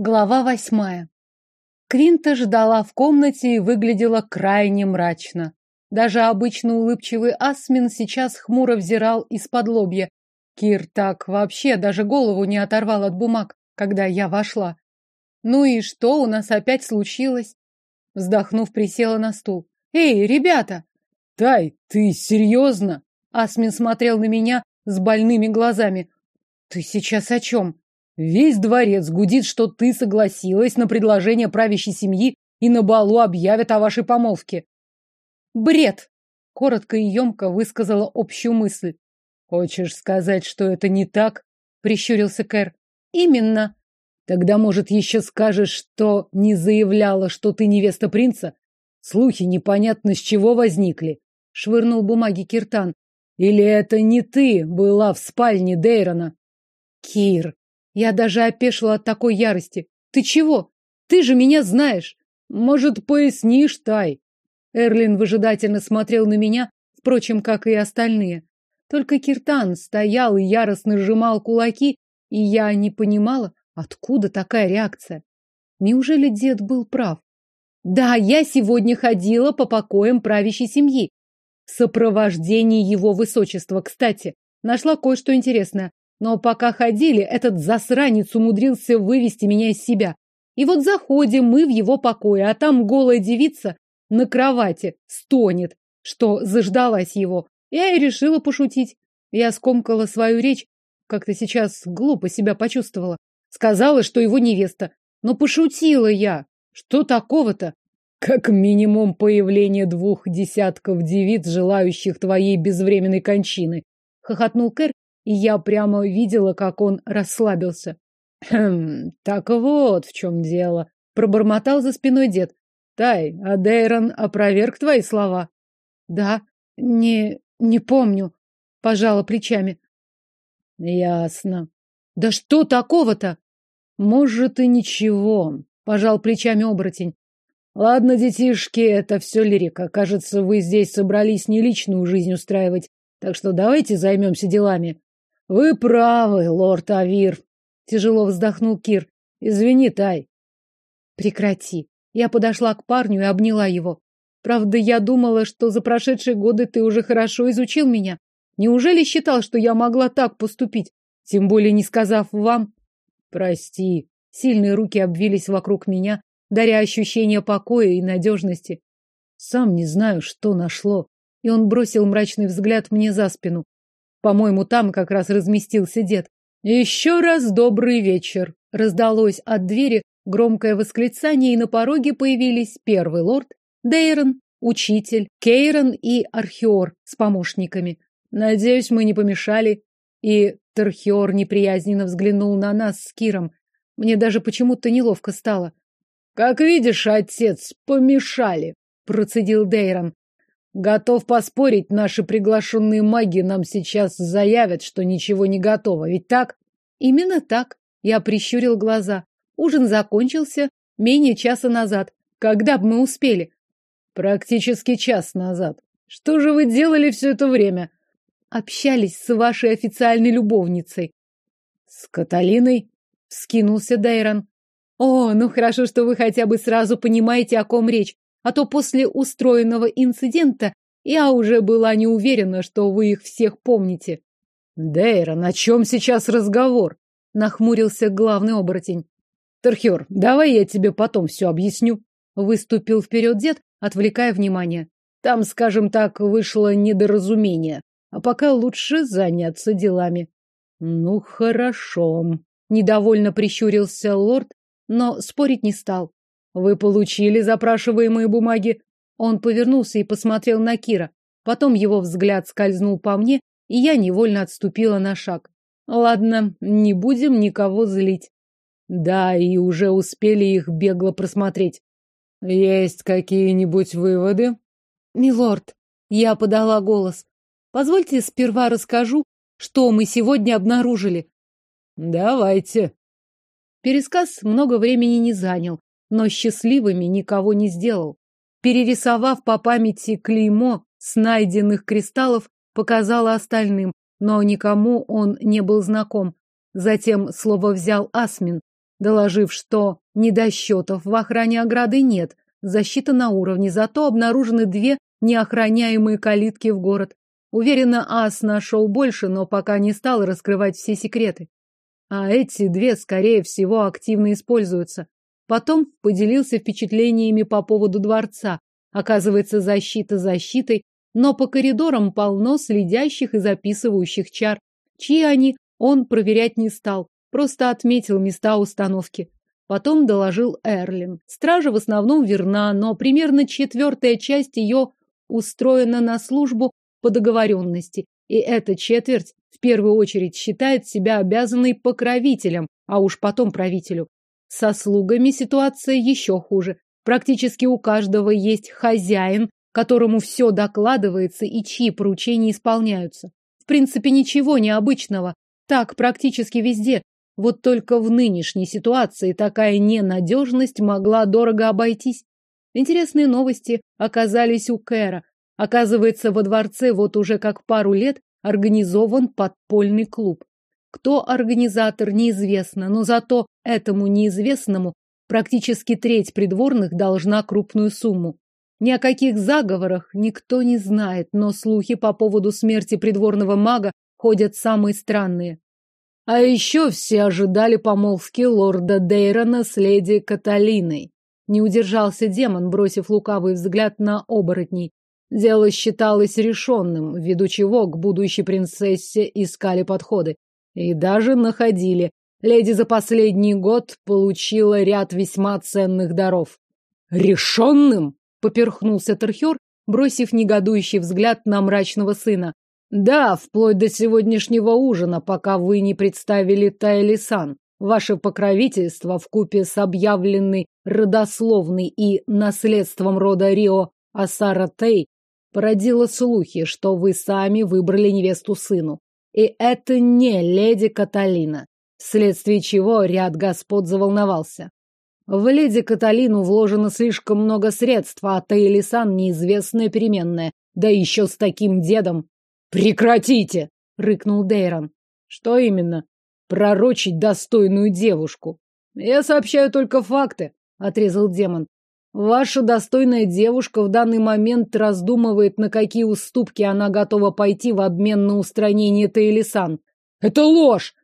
Глава восьмая. Квинта ждала в комнате и выглядела крайне мрачно. Даже обычно улыбчивый Асмин сейчас хмуро взирал из-под лобья. Кир так вообще даже голову не оторвал от бумаг, когда я вошла. Ну и что у нас опять случилось? Вздохнув, присела на стул. Эй, ребята! Тай, ты серьезно? Асмин смотрел на меня с больными глазами. Ты сейчас о чем? Весь дворец гудит, что ты согласилась на предложение правящей семьи и на балу объявят о вашей помолвке. Бред! Коротко и емко высказала общую мысль. Хочешь сказать, что это не так? Прищурился Кэр. Именно. Тогда, может, еще скажешь, что не заявляла, что ты невеста принца? Слухи непонятно с чего возникли. Швырнул бумаги Киртан. Или это не ты была в спальне Дейрона? Кир, я даже опешила от такой ярости. Ты чего? Ты же меня знаешь. Может, пояснишь, Тай? Эрлин выжидательно смотрел на меня, впрочем, как и остальные. Только Киртан стоял и яростно сжимал кулаки, и я не понимала, откуда такая реакция. Неужели дед был прав? Да, я сегодня ходила по покоям правящей семьи. В сопровождении его высочества, кстати, нашла кое-что интересное. Но пока ходили, этот засранец умудрился вывести меня из себя. И вот заходим мы в его покой, а там голая девица на кровати стонет, что заждалась его. Я и решила пошутить. Я скомкала свою речь, как-то сейчас глупо себя почувствовала. Сказала, что его невеста. Но пошутила я. Что такого-то? Как минимум появление двух десятков девиц, желающих твоей безвременной кончины. Хохотнул Кэр и я прямо видела, как он расслабился. Хм, так вот в чем дело, пробормотал за спиной дед. Тай, а Дейрон опроверг твои слова? Да, не не помню, пожала плечами. Ясно. Да что такого-то? Может и ничего, пожал плечами оборотень. Ладно, детишки, это все лирика. Кажется, вы здесь собрались не личную жизнь устраивать, так что давайте займемся делами. Вы правы, лорд Авир, тяжело вздохнул Кир. Извини, Тай. Прекрати. Я подошла к парню и обняла его. Правда, я думала, что за прошедшие годы ты уже хорошо изучил меня. Неужели считал, что я могла так поступить, тем более не сказав вам? Прости. Сильные руки обвились вокруг меня, даря ощущение покоя и надежности. Сам не знаю, что нашло. И он бросил мрачный взгляд мне за спину. По-моему, там как раз разместился дед. Еще раз добрый вечер. Раздалось от двери громкое восклицание, и на пороге появились первый лорд, Дейрон, учитель, Кейрон и Архиор с помощниками. Надеюсь, мы не помешали. И Тархиор неприязненно взглянул на нас с Киром. Мне даже почему-то неловко стало. Как видишь, отец, помешали, процедил Дейрон. Готов поспорить, наши приглашенные маги нам сейчас заявят, что ничего не готово, ведь так? Именно так. Я прищурил глаза. Ужин закончился менее часа назад. Когда бы мы успели? Практически час назад. Что же вы делали все это время? Общались с вашей официальной любовницей. С Каталиной? Скинулся Дейрон. О, ну хорошо, что вы хотя бы сразу понимаете, о ком речь а то после устроенного инцидента я уже была не уверена, что вы их всех помните. Дейра, на чем сейчас разговор? Нахмурился главный оборотень. Тархер, давай я тебе потом все объясню. Выступил вперед дед, отвлекая внимание. Там, скажем так, вышло недоразумение. А пока лучше заняться делами. Ну, хорошо. Недовольно прищурился лорд, но спорить не стал. Вы получили запрашиваемые бумаги? Он повернулся и посмотрел на Кира. Потом его взгляд скользнул по мне, и я невольно отступила на шаг. Ладно, не будем никого злить. Да, и уже успели их бегло просмотреть. Есть какие-нибудь выводы? Милорд, я подала голос. Позвольте сперва расскажу, что мы сегодня обнаружили. Давайте. Пересказ много времени не занял но счастливыми никого не сделал. Перерисовав по памяти клеймо с найденных кристаллов, показала остальным, но никому он не был знаком. Затем слово взял Асмин. доложив, что недосчетов в охране ограды нет, защита на уровне, зато обнаружены две неохраняемые калитки в город. Уверена, Ас нашел больше, но пока не стал раскрывать все секреты. А эти две, скорее всего, активно используются. Потом поделился впечатлениями по поводу дворца. Оказывается, защита защитой, но по коридорам полно следящих и записывающих чар. Чьи они, он проверять не стал, просто отметил места установки. Потом доложил Эрлин. Стража в основном верна, но примерно четвертая часть ее устроена на службу по договоренности, и эта четверть в первую очередь считает себя обязанной покровителем, а уж потом правителю. Со слугами ситуация еще хуже. Практически у каждого есть хозяин, которому все докладывается и чьи поручения исполняются. В принципе, ничего необычного. Так практически везде. Вот только в нынешней ситуации такая ненадежность могла дорого обойтись. Интересные новости оказались у Кэра. Оказывается, во дворце вот уже как пару лет организован подпольный клуб. Кто организатор, неизвестно, но зато этому неизвестному практически треть придворных должна крупную сумму. Ни о каких заговорах никто не знает, но слухи по поводу смерти придворного мага ходят самые странные. А еще все ожидали помолвки лорда Дейрона с леди Каталиной. Не удержался демон, бросив лукавый взгляд на оборотней. Дело считалось решенным, ввиду чего к будущей принцессе искали подходы. И даже находили. Леди за последний год получила ряд весьма ценных даров. «Решенным?» — поперхнулся Терхер, бросив негодующий взгляд на мрачного сына. «Да, вплоть до сегодняшнего ужина, пока вы не представили Тайлисан. Ваше покровительство вкупе с объявленной родословной и наследством рода Рио Асара Тей породило слухи, что вы сами выбрали невесту сыну. И это не леди Каталина, вследствие чего ряд господ заволновался. В леди Каталину вложено слишком много средств, а Таилисан неизвестная переменная, да еще с таким дедом. «Прекратите!» — рыкнул Дейрон. «Что именно?» «Пророчить достойную девушку». «Я сообщаю только факты», — отрезал демон. Ваша достойная девушка в данный момент раздумывает, на какие уступки она готова пойти в обмен на устранение Тейлисан. Это ложь!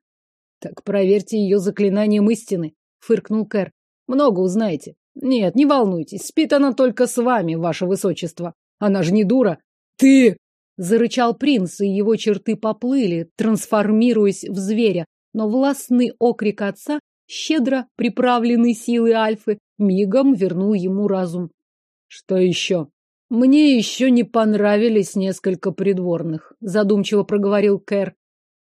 Так проверьте ее заклинанием истины, фыркнул Кэр. Много узнаете. Нет, не волнуйтесь, спит она только с вами, ваше высочество. Она же не дура. Ты! Зарычал принц, и его черты поплыли, трансформируясь в зверя, но властный окрик отца щедро приправленный силой Альфы, мигом вернул ему разум. Что еще? Мне еще не понравились несколько придворных, задумчиво проговорил Кэр.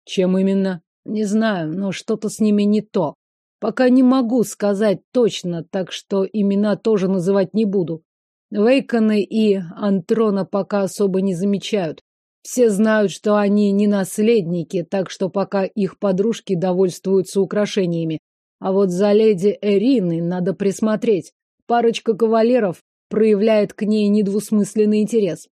Чем именно? Не знаю, но что-то с ними не то. Пока не могу сказать точно, так что имена тоже называть не буду. Вейкона и Антрона пока особо не замечают. Все знают, что они не наследники, так что пока их подружки довольствуются украшениями. А вот за леди Эриной надо присмотреть. Парочка кавалеров проявляет к ней недвусмысленный интерес.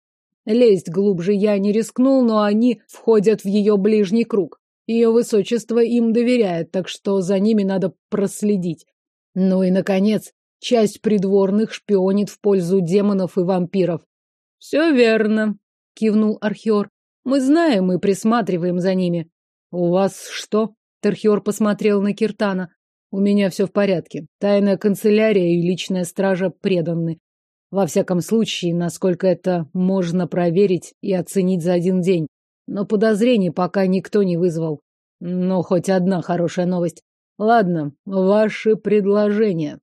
Лезть глубже я не рискнул, но они входят в ее ближний круг. Ее высочество им доверяет, так что за ними надо проследить. Ну и, наконец, часть придворных шпионит в пользу демонов и вампиров. — Все верно, — кивнул Архиор. — Мы знаем и присматриваем за ними. — У вас что? — Терхиор посмотрел на Киртана. У меня все в порядке. Тайная канцелярия и личная стража преданы. Во всяком случае, насколько это можно проверить и оценить за один день. Но подозрений пока никто не вызвал. Но хоть одна хорошая новость. Ладно, ваши предложения.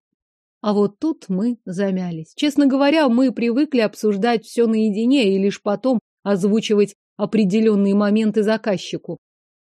А вот тут мы замялись. Честно говоря, мы привыкли обсуждать все наедине и лишь потом озвучивать определенные моменты заказчику.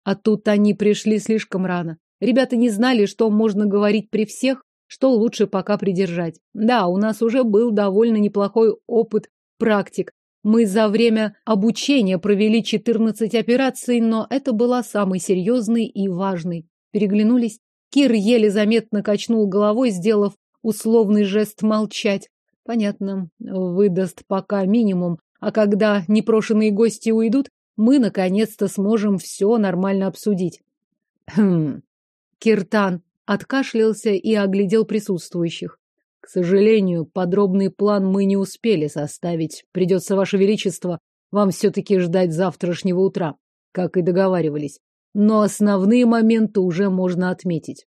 А тут они пришли слишком рано. Ребята не знали, что можно говорить при всех, что лучше пока придержать. Да, у нас уже был довольно неплохой опыт практик. Мы за время обучения провели 14 операций, но это была самой серьезной и важной. Переглянулись. Кир еле заметно качнул головой, сделав условный жест молчать. Понятно, выдаст пока минимум, а когда непрошенные гости уйдут, мы наконец-то сможем все нормально обсудить. Хм, Киртан откашлялся и оглядел присутствующих. К сожалению, подробный план мы не успели составить. Придется, Ваше Величество, вам все-таки ждать завтрашнего утра, как и договаривались. Но основные моменты уже можно отметить.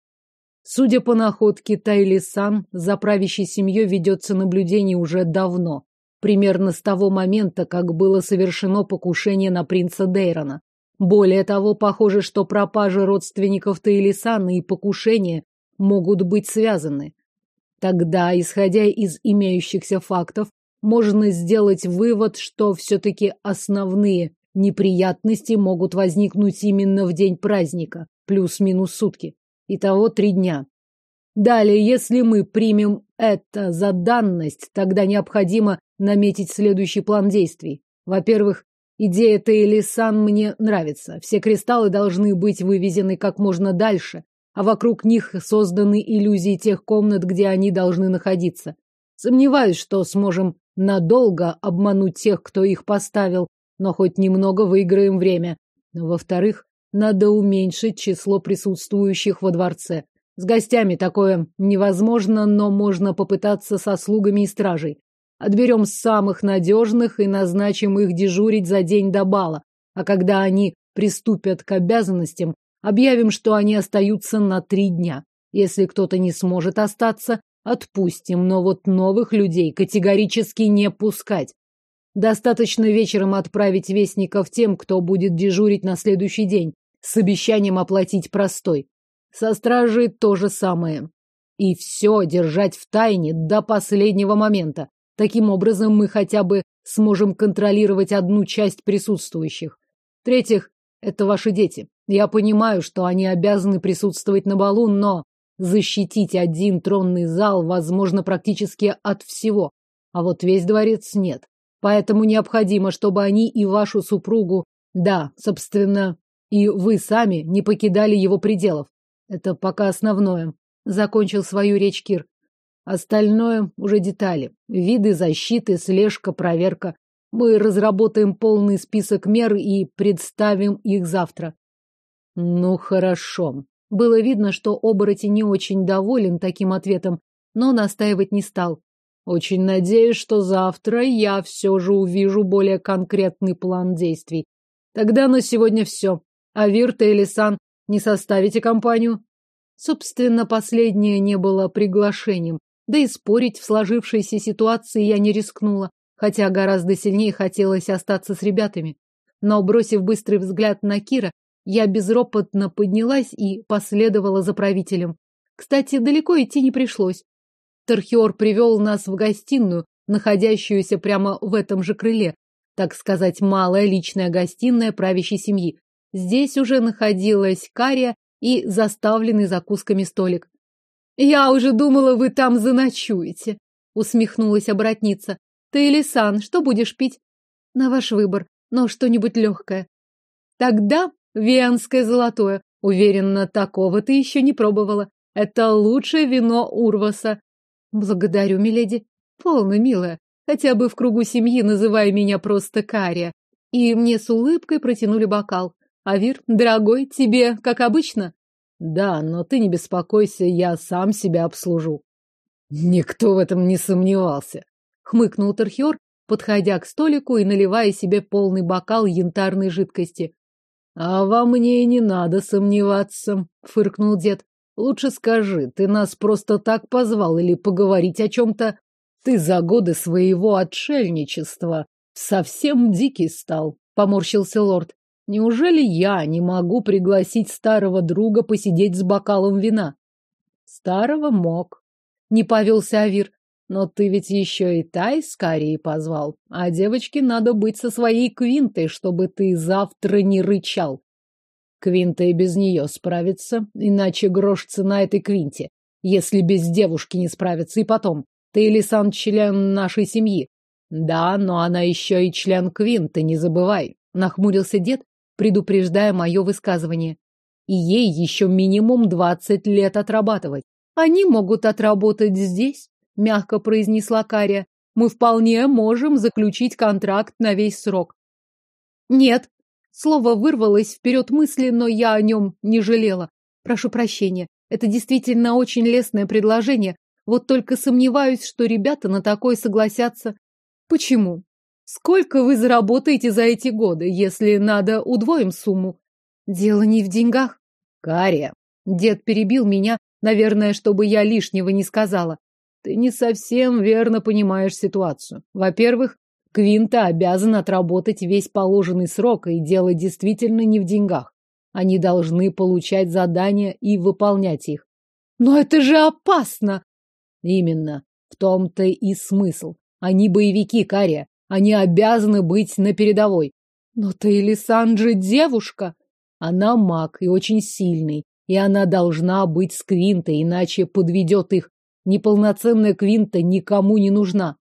Судя по находке Тайли-сан, за правящей семьей ведется наблюдение уже давно. Примерно с того момента, как было совершено покушение на принца Дейрона. Более того, похоже, что пропажа родственников Таилисана и покушение могут быть связаны. Тогда, исходя из имеющихся фактов, можно сделать вывод, что все-таки основные неприятности могут возникнуть именно в день праздника, плюс-минус сутки. Итого три дня. Далее, если мы примем это за данность, тогда необходимо наметить следующий план действий. Во-первых, идея Тейлисан мне нравится. Все кристаллы должны быть вывезены как можно дальше, а вокруг них созданы иллюзии тех комнат, где они должны находиться. Сомневаюсь, что сможем надолго обмануть тех, кто их поставил, но хоть немного выиграем время. Во-вторых, надо уменьшить число присутствующих во дворце. С гостями такое невозможно, но можно попытаться со слугами и стражей. Отберем самых надежных и назначим их дежурить за день до бала. А когда они приступят к обязанностям, Объявим, что они остаются на три дня. Если кто-то не сможет остаться, отпустим, но вот новых людей категорически не пускать. Достаточно вечером отправить вестников тем, кто будет дежурить на следующий день, с обещанием оплатить простой. Со стражей то же самое. И все держать в тайне до последнего момента. Таким образом, мы хотя бы сможем контролировать одну часть присутствующих. В-третьих, это ваши дети. Я понимаю, что они обязаны присутствовать на балу, но защитить один тронный зал возможно практически от всего, а вот весь дворец нет. Поэтому необходимо, чтобы они и вашу супругу, да, собственно, и вы сами не покидали его пределов. Это пока основное. Закончил свою речь Кир. Остальное уже детали. Виды защиты, слежка, проверка. Мы разработаем полный список мер и представим их завтра. Ну, хорошо. Было видно, что оборотень не очень доволен таким ответом, но настаивать не стал. Очень надеюсь, что завтра я все же увижу более конкретный план действий. Тогда на сегодня все. А Вирта или Сан не составите компанию? Собственно, последнее не было приглашением. Да и спорить в сложившейся ситуации я не рискнула, хотя гораздо сильнее хотелось остаться с ребятами. Но, бросив быстрый взгляд на Кира, я безропотно поднялась и последовала за правителем. Кстати, далеко идти не пришлось. Тархиор привел нас в гостиную, находящуюся прямо в этом же крыле, так сказать, малая личная гостиная правящей семьи. Здесь уже находилась кария и заставленный закусками столик. «Я уже думала, вы там заночуете», — усмехнулась обратница. «Ты, Элисан, что будешь пить?» «На ваш выбор, но что-нибудь легкое». «Тогда Венское золотое. Уверенно, такого ты еще не пробовала. Это лучшее вино Урваса. Благодарю, миледи. Полно, милая. Хотя бы в кругу семьи называй меня просто Кария. И мне с улыбкой протянули бокал. Авир, дорогой, тебе, как обычно? Да, но ты не беспокойся, я сам себя обслужу. Никто в этом не сомневался. Хмыкнул Тархиор, подходя к столику и наливая себе полный бокал янтарной жидкости. А во мне и не надо сомневаться, фыркнул дед. Лучше скажи, ты нас просто так позвал или поговорить о чем-то? Ты за годы своего отшельничества совсем дикий стал, поморщился лорд. Неужели я не могу пригласить старого друга посидеть с бокалом вина? Старого мог. Не повелся Авир. Но ты ведь еще и Тай с Карией позвал. А девочке надо быть со своей Квинтой, чтобы ты завтра не рычал. Квинта и без нее справится, иначе грош цена этой Квинте. Если без девушки не справится. И потом, ты или сам член нашей семьи. Да, но она еще и член Квинты, не забывай. Нахмурился дед, предупреждая мое высказывание. И ей еще минимум двадцать лет отрабатывать. Они могут отработать здесь, мягко произнесла Кария. Мы вполне можем заключить контракт на весь срок. Нет. Слово вырвалось вперед мысли, но я о нем не жалела. Прошу прощения. Это действительно очень лестное предложение. Вот только сомневаюсь, что ребята на такое согласятся. Почему? Сколько вы заработаете за эти годы, если надо удвоим сумму? Дело не в деньгах. Кария. Дед перебил меня, наверное, чтобы я лишнего не сказала. Ты не совсем верно понимаешь ситуацию. Во-первых, Квинта обязан отработать весь положенный срок, и дело действительно не в деньгах. Они должны получать задания и выполнять их. Но это же опасно! Именно. В том-то и смысл. Они боевики, Кария. Они обязаны быть на передовой. Но ты, Лиссандра, девушка. Она маг и очень сильный. И она должна быть с Квинтой, иначе подведет их. Неполноценная Квинта никому не нужна.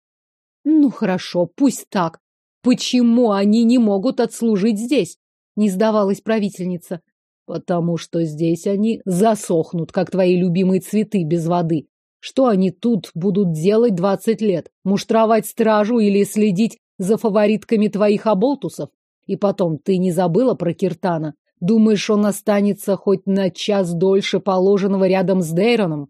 Ну хорошо, пусть так. Почему они не могут отслужить здесь? Не сдавалась правительница. Потому что здесь они засохнут, как твои любимые цветы без воды. Что они тут будут делать двадцать лет? Муштровать стражу или следить за фаворитками твоих оболтусов? И потом, ты не забыла про Киртана? Думаешь, он останется хоть на час дольше положенного рядом с Дейроном?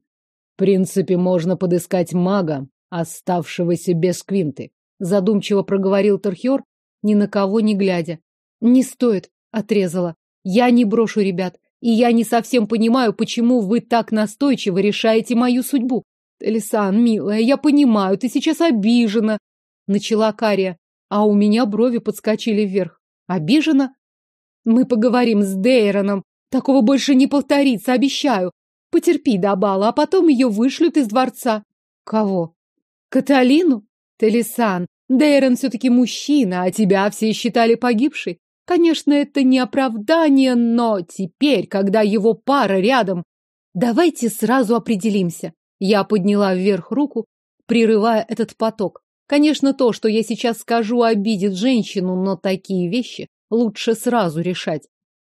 В принципе, можно подыскать мага, оставшегося без квинты. Задумчиво проговорил Тархер, ни на кого не глядя. Не стоит, отрезала. Я не брошу ребят. И я не совсем понимаю, почему вы так настойчиво решаете мою судьбу. Элисан, милая, я понимаю, ты сейчас обижена, начала Кария, а у меня брови подскочили вверх. Обижена? Мы поговорим с Дейроном. Такого больше не повторится, обещаю. Потерпи до бала, а потом ее вышлют из дворца. Кого? Каталину? Телисан, Дейрон все-таки мужчина, а тебя все считали погибшей. Конечно, это не оправдание, но теперь, когда его пара рядом, давайте сразу определимся. Я подняла вверх руку, прерывая этот поток. Конечно, то, что я сейчас скажу, обидит женщину, но такие вещи лучше сразу решать.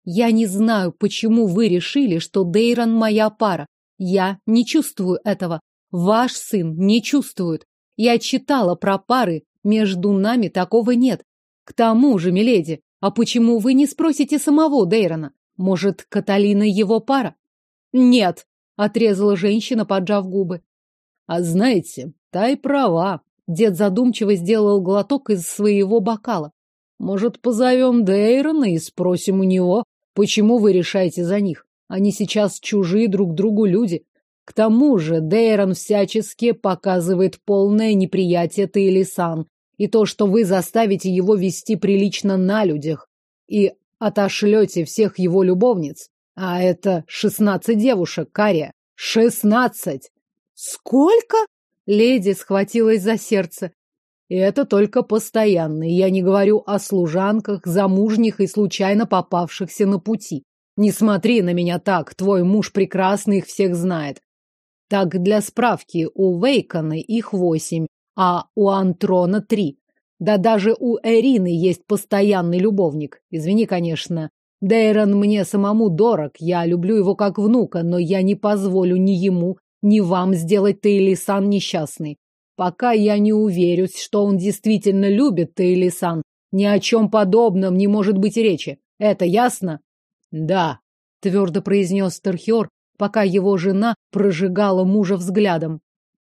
Я не знаю, почему вы решили, что Дейрон моя пара. Я не чувствую этого. Ваш сын не чувствует. Я читала про пары, между нами такого нет. К тому же, миледи, а почему вы не спросите самого Дейрона? Может, Каталина его пара? Нет, отрезала женщина, поджав губы. А знаете, та и права. Дед задумчиво сделал глоток из своего бокала. Может, позовем Дейрона и спросим у него, почему вы решаете за них? Они сейчас чужие друг другу люди. К тому же Дейрон всячески показывает полное неприятие Тейлисан и то, что вы заставите его вести прилично на людях и отошлете всех его любовниц. А это шестнадцать девушек, Кария. Шестнадцать! Сколько? Леди схватилась за сердце. И это только постоянные. Я не говорю о служанках, замужних и случайно попавшихся на пути. Не смотри на меня так, твой муж прекрасно их всех знает. Так, для справки, у Вейкона их восемь, а у Антрона три. Да даже у Эрины есть постоянный любовник. Извини, конечно. Дейрон мне самому дорог, я люблю его как внука, но я не позволю ни ему, ни вам сделать Тейлисан несчастной. Пока я не уверюсь, что он действительно любит Тейлисан, ни о чем подобном не может быть речи. Это ясно? Да, твердо произнес Терхер, пока его жена прожигала мужа взглядом.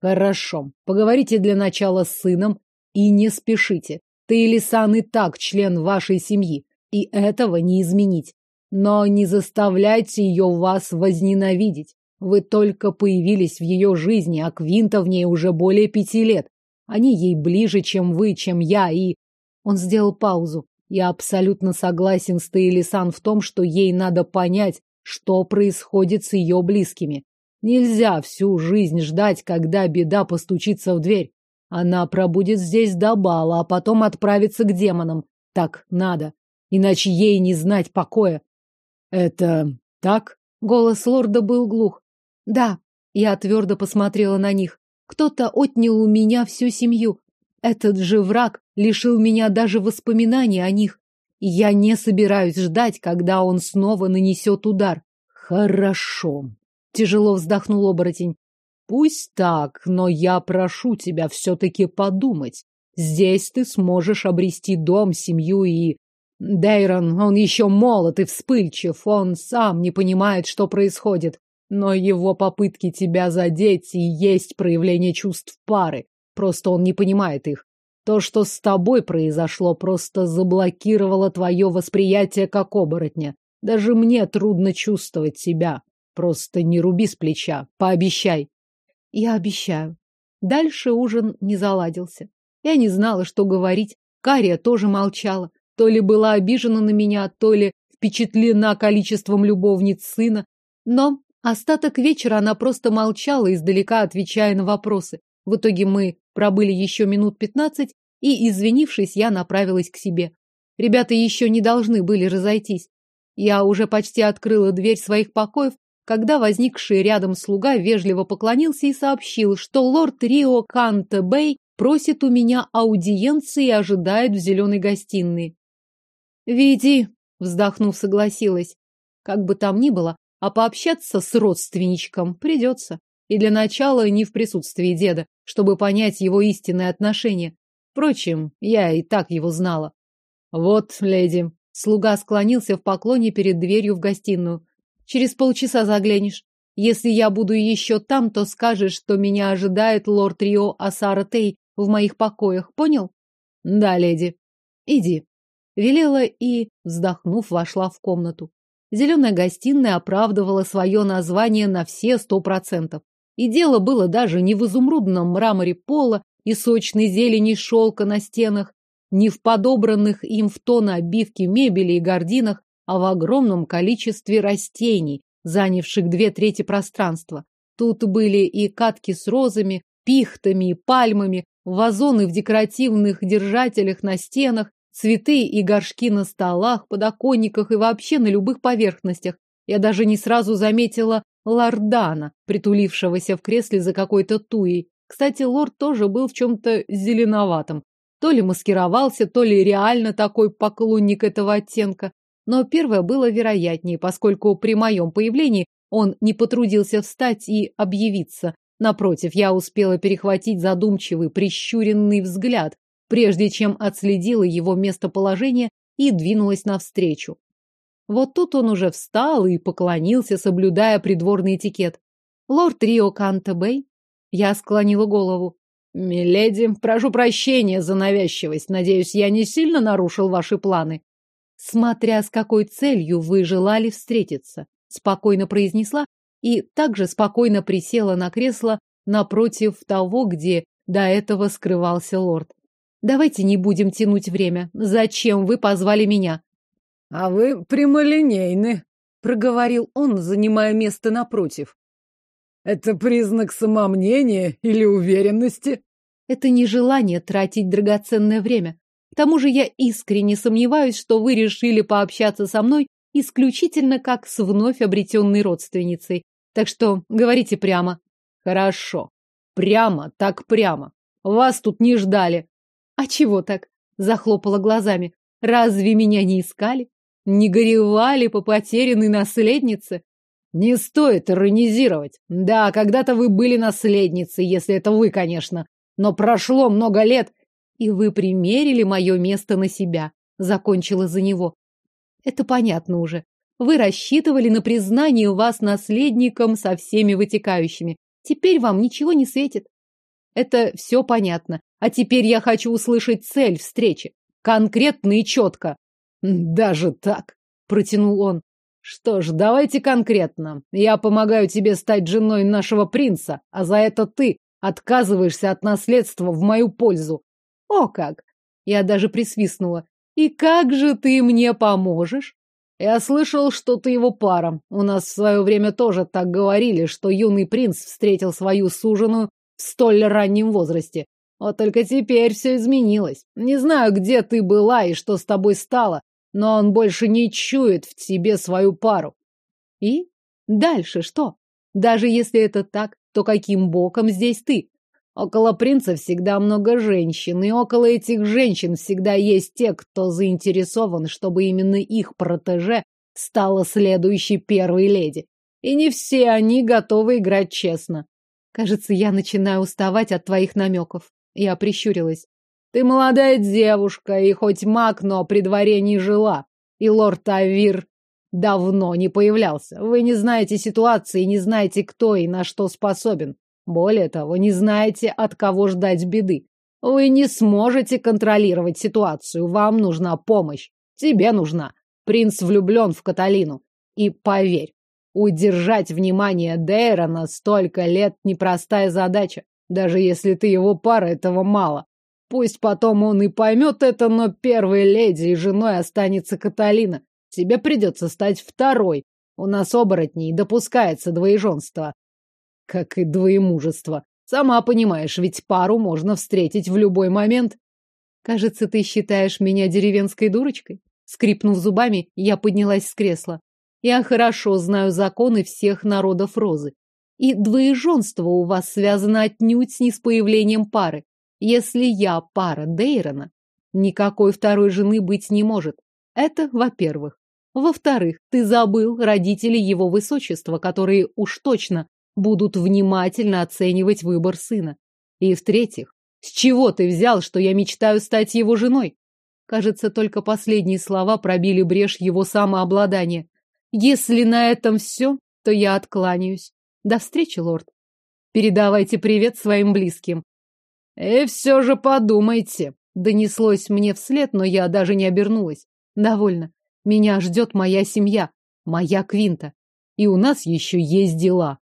Хорошо. Поговорите для начала с сыном и не спешите. Ты или Сан и так член вашей семьи, и этого не изменить. Но не заставляйте ее вас возненавидеть. Вы только появились в ее жизни, а Квинта в ней уже более пяти лет. Они ей ближе, чем вы, чем я, и... Он сделал паузу. Я абсолютно согласен с Тейлисан в том, что ей надо понять, что происходит с ее близкими. Нельзя всю жизнь ждать, когда беда постучится в дверь. Она пробудет здесь до бала, а потом отправится к демонам. Так надо. Иначе ей не знать покоя. Это так? Голос лорда был глух. Да, я твердо посмотрела на них. Кто-то отнял у меня всю семью. Этот же враг лишил меня даже воспоминаний о них. Я не собираюсь ждать, когда он снова нанесет удар. Хорошо, Тяжело вздохнул оборотень. Пусть так, но я прошу тебя все-таки подумать. Здесь ты сможешь обрести дом, семью и... Дейрон, он еще молод и вспыльчив, он сам не понимает, что происходит. но его попытки тебя задеть и есть проявление чувств пары. Просто он не понимает их. То, что с тобой произошло, просто заблокировало твое восприятие как оборотня. Даже мне трудно чувствовать себя. Просто не руби с плеча. Пообещай. Я обещаю. Дальше ужин не заладился. Я не знала, что говорить. Кария тоже молчала. То ли была обижена на меня, то ли впечатлена количеством любовниц сына. Но остаток вечера она просто молчала, издалека отвечая на вопросы. В итоге мы пробыли еще минут пятнадцать, и, извинившись, я направилась к себе. Ребята еще не должны были разойтись. Я уже почти открыла дверь своих покоев, когда возникший рядом слуга вежливо поклонился и сообщил, что лорд Рио Канте Бэй просит у меня аудиенции и ожидает в зеленой гостиной. «Веди», — вздохнув, согласилась. Как бы там ни было, а пообщаться с родственничком придется. И для начала не в присутствии деда, чтобы понять его истинное отношение. Впрочем, я и так его знала. Вот, леди. Слуга склонился в поклоне перед дверью в гостиную. Через полчаса заглянешь. Если я буду еще там, то скажешь, что меня ожидает лорд Рио Асара Тей в моих покоях. Понял? Да, леди. Иди. Велела и, вздохнув, вошла в комнату. Зеленая гостиная оправдывала свое название на все сто процентов. И дело было даже не в изумрудном мраморе пола и сочной зелени шелка на стенах, не в подобранных им в тон обивки мебели и гардинах, а в огромном количестве растений, занявших две трети пространства. Тут были и катки с розами, пихтами и пальмами, вазоны в декоративных держателях на стенах, цветы и горшки на столах, подоконниках и вообще на любых поверхностях. Я даже не сразу заметила лордана, притулившегося в кресле за какой-то туей. Кстати, лорд тоже был в чем-то зеленоватом. То ли маскировался, то ли реально такой поклонник этого оттенка. Но первое было вероятнее, поскольку при моем появлении он не потрудился встать и объявиться. Напротив, я успела перехватить задумчивый, прищуренный взгляд, прежде чем отследила его местоположение и двинулась навстречу. Вот тут он уже встал и поклонился, соблюдая придворный этикет. Лорд Рио Кантебей? Я склонила голову. Миледи, прошу прощения за навязчивость. Надеюсь, я не сильно нарушил ваши планы. Смотря с какой целью вы желали встретиться, спокойно произнесла и также спокойно присела на кресло напротив того, где до этого скрывался лорд. Давайте не будем тянуть время. Зачем вы позвали меня? А вы прямолинейны, проговорил он, занимая место напротив. Это признак самомнения или уверенности? Это не желание тратить драгоценное время. К тому же я искренне сомневаюсь, что вы решили пообщаться со мной исключительно как с вновь обретенной родственницей. Так что говорите прямо. Хорошо. Прямо, так прямо. Вас тут не ждали. А чего так? Захлопала глазами. Разве меня не искали? Не горевали по потерянной наследнице? Не стоит иронизировать. Да, когда-то вы были наследницей, если это вы, конечно. Но прошло много лет, и вы примерили мое место на себя. Закончила за него. Это понятно уже. Вы рассчитывали на признание вас наследником со всеми вытекающими. Теперь вам ничего не светит. Это все понятно. А теперь я хочу услышать цель встречи. Конкретно и четко. Даже так, протянул он. Что ж, давайте конкретно. Я помогаю тебе стать женой нашего принца, а за это ты отказываешься от наследства в мою пользу. О как! Я даже присвистнула. И как же ты мне поможешь? Я слышал, что ты его пара. У нас в свое время тоже так говорили, что юный принц встретил свою суженую в столь раннем возрасте. Вот только теперь все изменилось. Не знаю, где ты была и что с тобой стало, но он больше не чует в тебе свою пару. И дальше что? Даже если это так, то каким боком здесь ты? Около принца всегда много женщин, и около этих женщин всегда есть те, кто заинтересован, чтобы именно их протеже стала следующей первой леди. И не все они готовы играть честно. Кажется, я начинаю уставать от твоих намеков. Я прищурилась. Ты молодая девушка, и хоть маг, но при дворе не жила. И лорд Авир давно не появлялся. Вы не знаете ситуации, не знаете, кто и на что способен. Более того, не знаете, от кого ждать беды. Вы не сможете контролировать ситуацию. Вам нужна помощь. Тебе нужна. Принц влюблен в Каталину. И поверь, удержать внимание Дейрона столько лет непростая задача. Даже если ты его пара, этого мало. Пусть потом он и поймет это, но первой леди и женой останется Каталина. Тебе придется стать второй. У нас оборотней допускается двоеженство. Как и двоемужество. Сама понимаешь, ведь пару можно встретить в любой момент. Кажется, ты считаешь меня деревенской дурочкой? Скрипнув зубами, я поднялась с кресла. Я хорошо знаю законы всех народов Розы. И двоеженство у вас связано отнюдь не с появлением пары. Если я пара Дейрона, никакой второй жены быть не может. Это во-первых. Во-вторых, ты забыл родителей его высочества, которые уж точно будут внимательно оценивать выбор сына. И в-третьих, с чего ты взял, что я мечтаю стать его женой? Кажется, только последние слова пробили брешь его самообладания. Если на этом все, то я откланяюсь. До встречи, лорд. Передавайте привет своим близким. И все же подумайте. Донеслось мне вслед, но я даже не обернулась. Довольно. Меня ждет моя семья, моя Квинта. И у нас еще есть дела.